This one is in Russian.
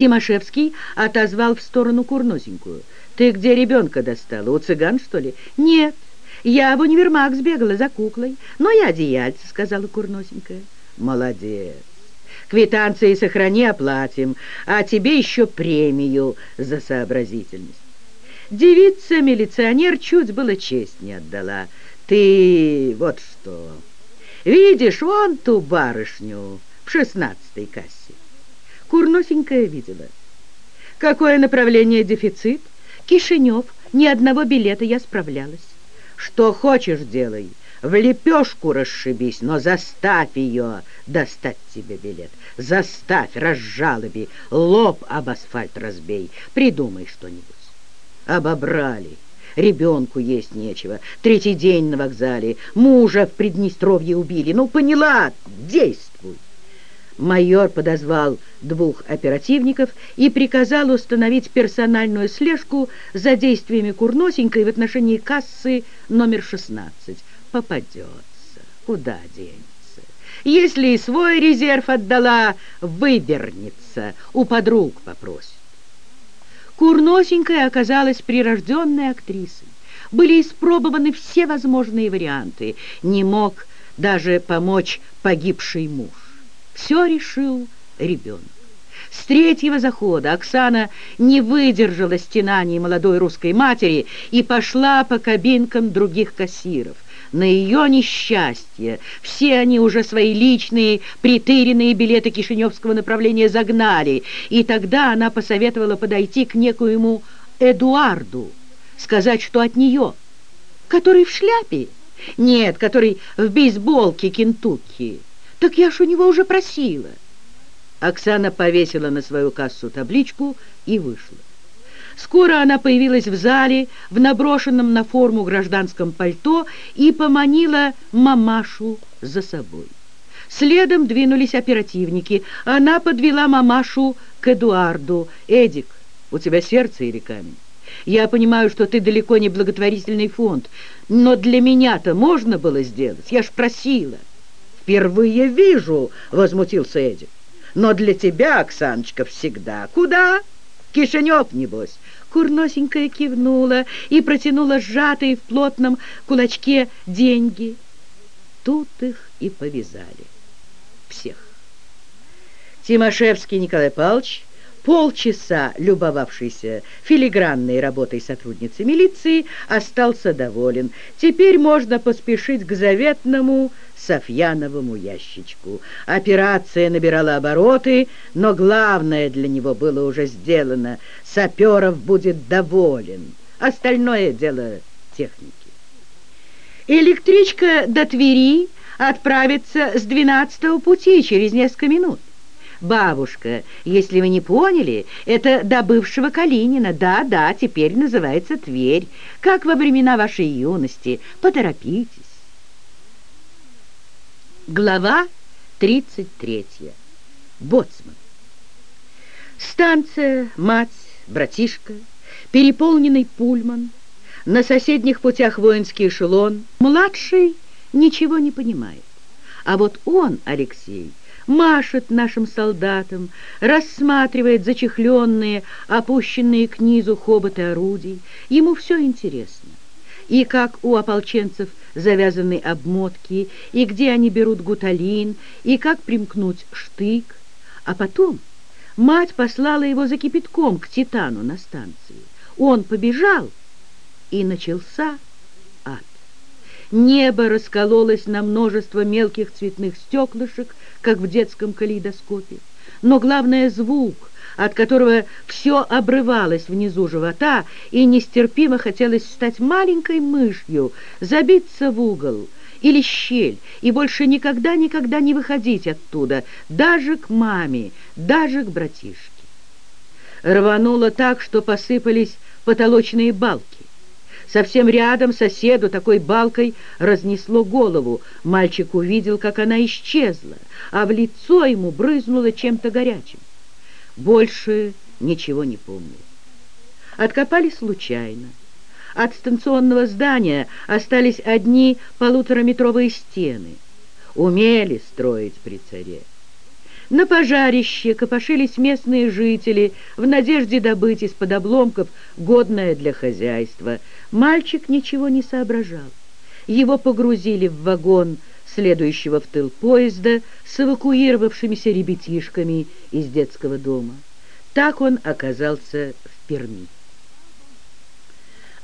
Тимошевский отозвал в сторону Курносенькую. «Ты где ребенка достала? У цыган, что ли?» «Нет, я в универмаг сбегала за куклой, но я одеяльце», — сказала Курносенькая. «Молодец. Квитанции сохрани, оплатим, а тебе еще премию за сообразительность». Девица-милиционер чуть было честь не отдала. «Ты вот что, видишь вон ту барышню в шестнадцатой кассе?» Курносенькая видела. Какое направление дефицит? Кишинев. Ни одного билета я справлялась. Что хочешь, делай. В лепешку расшибись, но заставь ее достать тебе билет. Заставь, разжалоби, лоб об асфальт разбей. Придумай что-нибудь. Обобрали. Ребенку есть нечего. Третий день на вокзале. Мужа в Приднестровье убили. Ну, поняла, действуй. Майор подозвал двух оперативников и приказал установить персональную слежку за действиями Курносенькой в отношении кассы номер 16. Попадется. Куда денется? Если и свой резерв отдала, выбернется, у подруг попросит. Курносенькая оказалась прирожденной актрисой. Были испробованы все возможные варианты. Не мог даже помочь погибший муж. Все решил ребенок. С третьего захода Оксана не выдержала стенаний молодой русской матери и пошла по кабинкам других кассиров. На ее несчастье все они уже свои личные притыренные билеты кишиневского направления загнали, и тогда она посоветовала подойти к некоему Эдуарду, сказать, что от нее, который в шляпе, нет, который в бейсболке Кентукки, так я ж у него уже просила. Оксана повесила на свою кассу табличку и вышла. Скоро она появилась в зале в наброшенном на форму гражданском пальто и поманила мамашу за собой. Следом двинулись оперативники. Она подвела мамашу к Эдуарду. «Эдик, у тебя сердце или камень? Я понимаю, что ты далеко не благотворительный фонд, но для меня-то можно было сделать. Я ж просила» впервые вижу», — возмутился Эдик. «Но для тебя, Оксаночка, всегда. Куда? Кишинев, небось». Курносенькая кивнула и протянула сжатые в плотном кулачке деньги. Тут их и повязали. Всех. Тимошевский Николай Павлович полчаса любовавшийся филигранной работой сотрудницы милиции, остался доволен. Теперь можно поспешить к заветному Софьяновому ящичку. Операция набирала обороты, но главное для него было уже сделано. Саперов будет доволен. Остальное дело техники. Электричка до Твери отправится с 12 пути через несколько минут. Бабушка, если вы не поняли, это до бывшего Калинина. Да-да, теперь называется Тверь, как во времена вашей юности. Поторопитесь. Глава 33. Боцман. Станция, мать, братишка, переполненный пульман, на соседних путях воинский эшелон. Младший ничего не понимает. А вот он, Алексей, машет нашим солдатам, рассматривает зачехленные, опущенные к низу хоботы орудий. Ему все интересно. И как у ополченцев завязаны обмотки, и где они берут гуталин, и как примкнуть штык. А потом мать послала его за кипятком к Титану на станции. Он побежал, и начался Небо раскололось на множество мелких цветных стеклышек, как в детском калейдоскопе. Но главное — звук, от которого все обрывалось внизу живота, и нестерпимо хотелось стать маленькой мышью, забиться в угол или щель, и больше никогда-никогда не выходить оттуда, даже к маме, даже к братишке. Рвануло так, что посыпались потолочные балки. Совсем рядом соседу такой балкой разнесло голову. Мальчик увидел, как она исчезла, а в лицо ему брызнуло чем-то горячим. Больше ничего не помнил. Откопали случайно. От станционного здания остались одни полутораметровые стены. Умели строить при царе. На пожарище копошились местные жители в надежде добыть из-под обломков годное для хозяйства. Мальчик ничего не соображал. Его погрузили в вагон, следующего в тыл поезда, с эвакуировавшимися ребятишками из детского дома. Так он оказался в Перми.